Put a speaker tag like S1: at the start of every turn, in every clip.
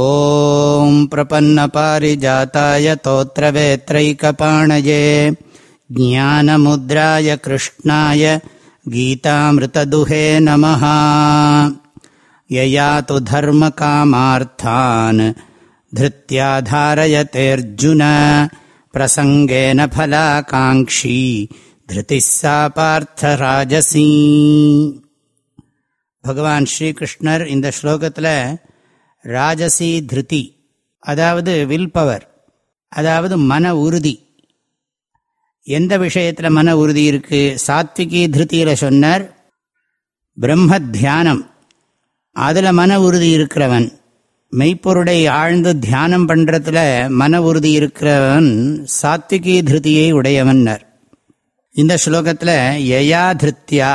S1: ॐ प्रपन्नपारिजाताय तोत्रवेत्रैकपाणये ज्ञानमुद्राय कृष्णाय गीतामृतदुहे नमः। यया तु धर्मकामार्थान् धृत्या धारयतेऽर्जुन प्रसङ्गेन फलाकाङ्क्षी धृतिः सा पार्थराजसी। भगवान् श्रीकृष्णर् इन्दश्लोकतः ராஜசி திருதி. அதாவது வில் பவர் அதாவது மன உறுதி. எந்த விஷயத்தில் மன உறுதி இருக்கு? சாத்விகி திருத்தியில் சொன்னார் பிரம்ம தியானம். அதில் மன உறுதி இருக்கிறவன் மெய்ப்பொருளை ஆழ்ந்து தியானம் பண்ணுறதுல மன உறுதி இருக்கிறவன் சாத்விகி திருத்தியை உடையவன்னர் இந்த ஸ்லோகத்தில் யயா திருத்தியா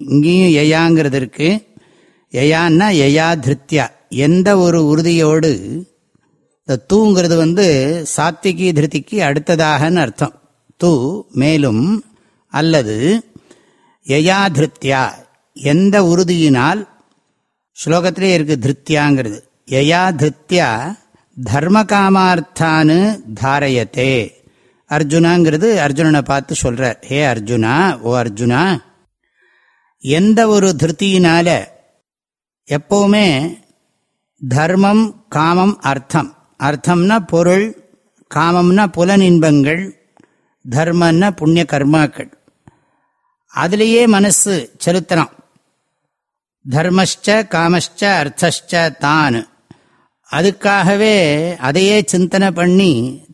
S1: இங்கேயும் யயாங்கிறது இருக்குது யயான்னா யயா திருத்தியா எந்த ஒரு உறுதியோடு இந்த தூங்கிறது வந்து சாத்விகி திருத்திக்கு அடுத்ததாகன்னு அர்த்தம். தூ மேலும் அல்லது யயா திருத்தியா எந்த உறுதியினால் ஸ்லோகத்திலே இருக்கு திருத்தியாங்கிறது. யயா திருத்தியா தர்ம காமார்த்தானு தாரயத்தே. அர்ஜுனாங்கிறது அர்ஜுனனை பார்த்து சொல்றார். ஹே அர்ஜுனா ஓ அர்ஜுனா எந்த ஒரு திருத்தியினால எப்பவுமே தர்மம் காமம் அர்த்தம். அர்த்தம்னா பொருள் காமம்னா புலனின்பங்கள் தர்மன்னா புண்ணிய கர்மாக்கள். அதுலேயே மனசு செலுத்துறான் தர்மஷ்ட காமஷ்ட அர்த்தஷ்ட தான். அதுக்காகவே அதையே சிந்தனை பண்ணி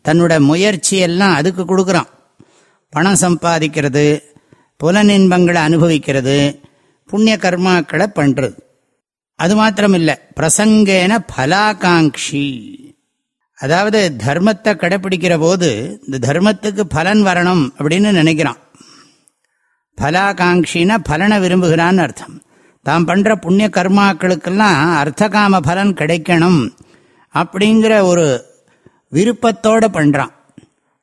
S1: தன்னோட முயற்சியெல்லாம் அதுக்கு கொடுக்குறான் பணம் சம்பாதிக்கிறது புலநின்பங்களை அனுபவிக்கிறது புண்ணிய கர்மாக்களை பண்ணுறது அது மாத்திரம் இல்லை பிரசங்கேன பலாகாங்கி அதாவது தர்மத்தை கடைப்பிடிக்கிற போது இந்த தர்மத்துக்கு பலன் வரணும் அப்படின்னு நினைக்கிறான். பலாகாங்கினா பலனை விரும்புகிறான்னு அர்த்தம். தாம் பண்ணுற புண்ணிய கர்மாக்களுக்கெல்லாம் அர்த்தகாம பலன் கிடைக்கணும் அப்படிங்கிற ஒரு விருப்பத்தோடு பண்ணுறான்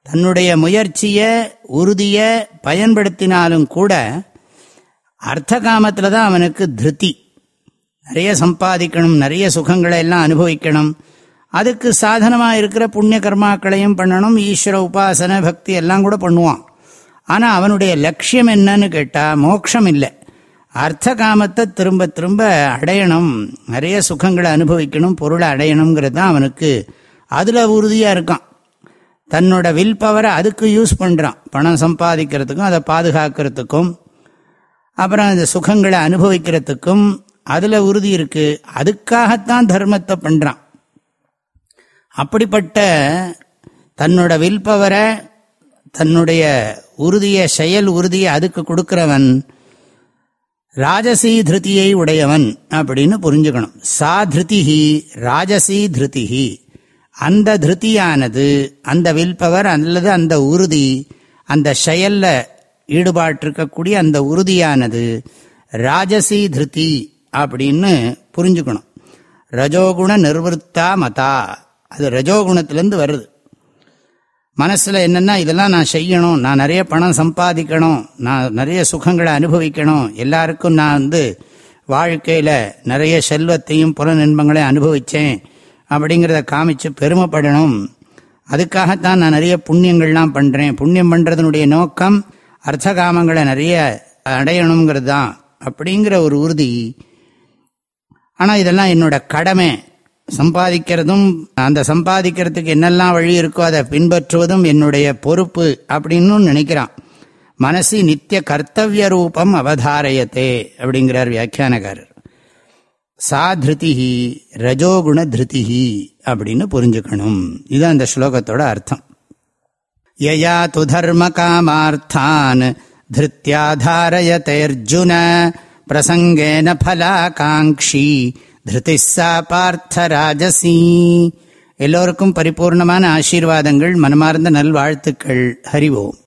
S1: தன்னுடைய முயற்சியை உறுதியை பயன்படுத்தினாலும் கூட அர்த்தகாமத்தில் தான் அவனுக்கு திருத்தி நிறைய சம்பாதிக்கணும் நிறைய சுகங்களை எல்லாம் அனுபவிக்கணும். அதுக்கு சாதனமாக இருக்கிற புண்ணிய கர்மாக்களையும் பண்ணணும் ஈஸ்வர உபாசன பக்தி எல்லாம் கூட பண்ணுவான். ஆனால் அவனுடைய லட்சியம் என்னன்னு கேட்டால் மோட்சம் இல்லை. அர்த்த காமத்தை திரும்ப திரும்ப அடையணும் நிறைய சுகங்களை அனுபவிக்கணும் பொருளை அடையணுங்கிறது தான் அவனுக்கு அதில் உறுதியாக இருக்கான். தன்னோட வில் பவரை அதுக்கு யூஸ் பண்ணுறான் பணம் சம்பாதிக்கிறதுக்கும் அதை பாதுகாக்கிறதுக்கும் அப்புறம் அந்த சுகங்களை அனுபவிக்கிறதுக்கும் அதில் உறுதி இருக்கு. அதுக்காகத்தான் தர்மத்தை பண்ணுறான் அப்படிப்பட்ட தன்னோட வில்பவரை தன்னுடைய உறுதிய செயல் உறுதியை அதுக்கு கொடுக்கிறவன் ராஜசி திருத்தியை உடையவன் அப்படின்னு புரிஞ்சுக்கணும். சா திருத்திஹி ராஜசி திருத்திஹி அந்த திருத்தியானது அந்த வில்பவர் அல்லது அந்த உறுதி அந்த செயலில் ஈடுபாட்டிருக்கக்கூடிய அந்த உறுதியானது ராஜசி திருத்தி அப்படின்னு புரிஞ்சுக்கணும். ரஜோகுண நிர்வத்தா மதா. அது ரஜோகுணத்திலேருந்து வருது. மனசில் என்னென்னா இதெல்லாம் நான் செய்யணும் நான் நிறைய பணம் சம்பாதிக்கணும் நான் நிறைய சுகங்களை அனுபவிக்கணும். எல்லாருக்கும் நான் வந்து வாழ்க்கையில் நிறைய செல்வத்தையும் புல இன்பங்களையும் அனுபவித்தேன் அப்படிங்கிறத காமிச்சு பெருமைப்படணும். அதுக்காகத்தான் நான் நிறைய புண்ணியங்கள்லாம் பண்ணுறேன் புண்ணியம் பண்ணுறதுனுடைய நோக்கம் அர்த்தகாமங்களை நிறைய அடையணுங்கிறது தான் அப்படிங்கிற ஒரு உறுதி ஆனால் இதெல்லாம் என்னோட கடமை. சம்பாதிக்கிறதும் அந்த சம்பாதிக்கிறதுக்கு என்னெல்லாம் வழி இருக்கோ அதை பின்பற்றுவதும் என்னுடைய பொறுப்பு அப்படின்னு நினைக்கிறான். மனசு நித்திய கர்த்தவிய ரூபம் அவதாரயத்தே அப்படிங்கிறார் வியாக்கியானகாரர் சா திருதிஹி ரஜோகுண திருதிஹி அப்படின்னு புரிஞ்சுக்கணும். இதுதான் அந்த ஸ்லோகத்தோட அர்த்தம். யயா து தர்ம காமார்த்தான் திருத்தியாதாரயத்தேர்ஜுன பிரசங்கேன திருதி சா பார்த்த ராஜசி எல்லோருக்கும் பரிபூர்ணமான ஆசீர்வாதங்கள் மனமார்ந்த நல்வாழ்த்துக்கள். ஹரிவோம்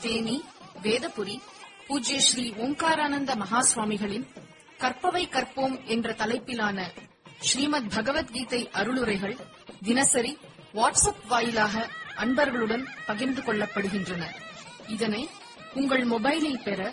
S2: தேனி வேதபுரி பூஜ்ய ஸ்ரீ ஓங்காரானந்த மகா சுவாமிகளின் கற்பவை கற்போம் என்ற தலைப்பிலான ஸ்ரீமத் பகவத்கீதை அருளுரைகள் தினசரி வாட்ஸ்அப் வாயிலாக அன்பர்களுடன் பகிர்ந்து கொள்ளப்படுகின்றன. இதனை உங்கள் மொபைலில் பெற